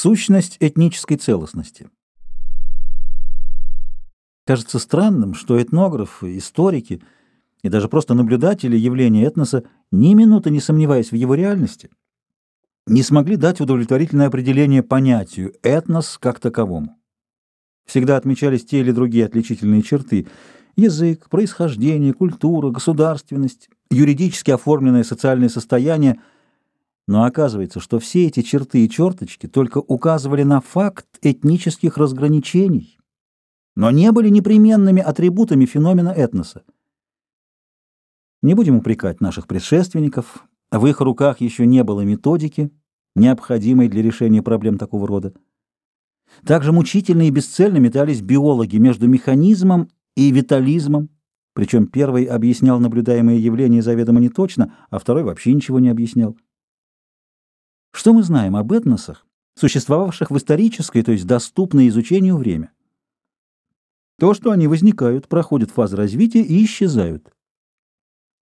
Сущность этнической целостности. Кажется странным, что этнографы, историки и даже просто наблюдатели явления этноса, ни минуты не сомневаясь в его реальности, не смогли дать удовлетворительное определение понятию «этнос» как таковому. Всегда отмечались те или другие отличительные черты – язык, происхождение, культура, государственность, юридически оформленное социальное состояние – но оказывается, что все эти черты и черточки только указывали на факт этнических разграничений, но не были непременными атрибутами феномена этноса. Не будем упрекать наших предшественников, в их руках еще не было методики, необходимой для решения проблем такого рода. Также мучительно и бесцельно метались биологи между механизмом и витализмом, причем первый объяснял наблюдаемые явления заведомо не точно, а второй вообще ничего не объяснял. Что мы знаем об этносах, существовавших в историческое, то есть доступное изучению время? То, что они возникают, проходят фазы развития и исчезают.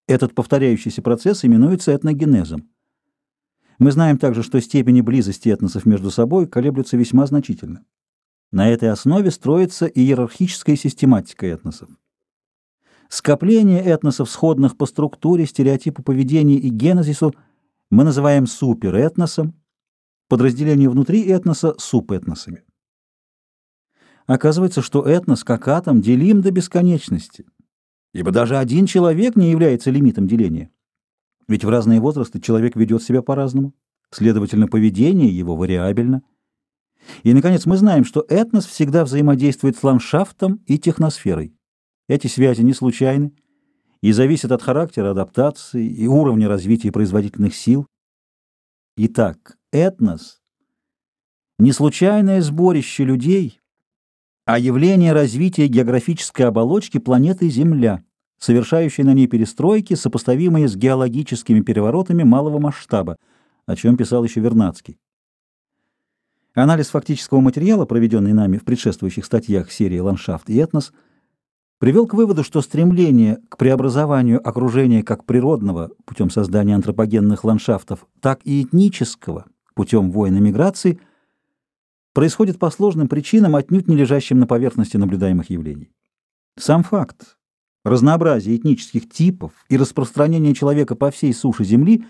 Этот повторяющийся процесс именуется этногенезом. Мы знаем также, что степени близости этносов между собой колеблются весьма значительно. На этой основе строится иерархическая систематика этносов. Скопление этносов, сходных по структуре, стереотипу поведения и генезису – мы называем суперэтносом, подразделение внутри этноса – субэтносами. Оказывается, что этнос как атом делим до бесконечности, ибо даже один человек не является лимитом деления. Ведь в разные возрасты человек ведет себя по-разному, следовательно, поведение его вариабельно. И, наконец, мы знаем, что этнос всегда взаимодействует с ландшафтом и техносферой. Эти связи не случайны и зависит от характера адаптации и уровня развития производительных сил. Итак, этнос – не случайное сборище людей, а явление развития географической оболочки планеты Земля, совершающей на ней перестройки, сопоставимые с геологическими переворотами малого масштаба, о чем писал еще Вернадский. Анализ фактического материала, проведенный нами в предшествующих статьях серии «Ландшафт и этнос», привел к выводу, что стремление к преобразованию окружения как природного путем создания антропогенных ландшафтов, так и этнического путем войн и миграции происходит по сложным причинам, отнюдь не лежащим на поверхности наблюдаемых явлений. Сам факт разнообразия этнических типов и распространения человека по всей суше Земли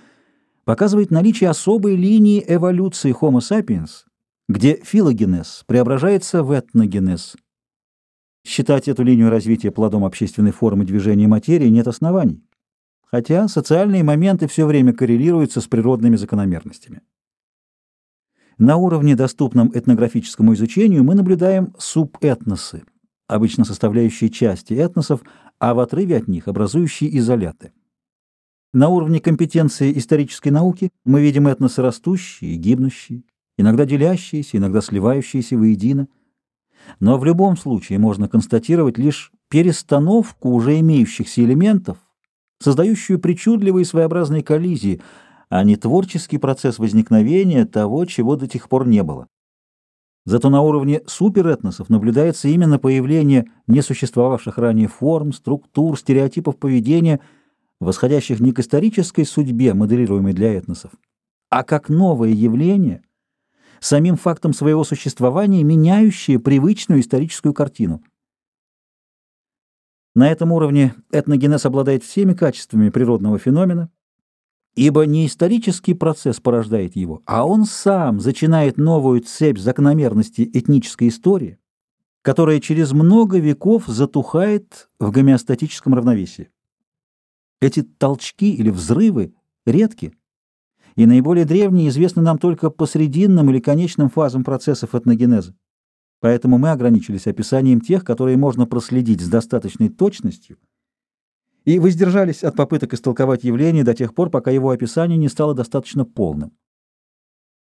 показывает наличие особой линии эволюции Homo sapiens, где филогенез преображается в этногенез – Считать эту линию развития плодом общественной формы движения материи нет оснований, хотя социальные моменты все время коррелируются с природными закономерностями. На уровне, доступном этнографическому изучению, мы наблюдаем субэтносы, обычно составляющие части этносов, а в отрыве от них образующие изоляты. На уровне компетенции исторической науки мы видим этносы растущие и гибнущие, иногда делящиеся, иногда сливающиеся воедино, но в любом случае можно констатировать лишь перестановку уже имеющихся элементов, создающую причудливые своеобразные коллизии, а не творческий процесс возникновения того, чего до тех пор не было. Зато на уровне суперэтносов наблюдается именно появление несуществовавших ранее форм, структур, стереотипов поведения, восходящих не к исторической судьбе, моделируемой для этносов, а как новое явление, самим фактом своего существования меняющие привычную историческую картину. На этом уровне этногенез обладает всеми качествами природного феномена, ибо не исторический процесс порождает его, а он сам зачинает новую цепь закономерностей этнической истории, которая через много веков затухает в гомеостатическом равновесии. Эти толчки или взрывы редки, и наиболее древние известны нам только по срединным или конечным фазам процессов этногенеза. Поэтому мы ограничились описанием тех, которые можно проследить с достаточной точностью, и воздержались от попыток истолковать явление до тех пор, пока его описание не стало достаточно полным.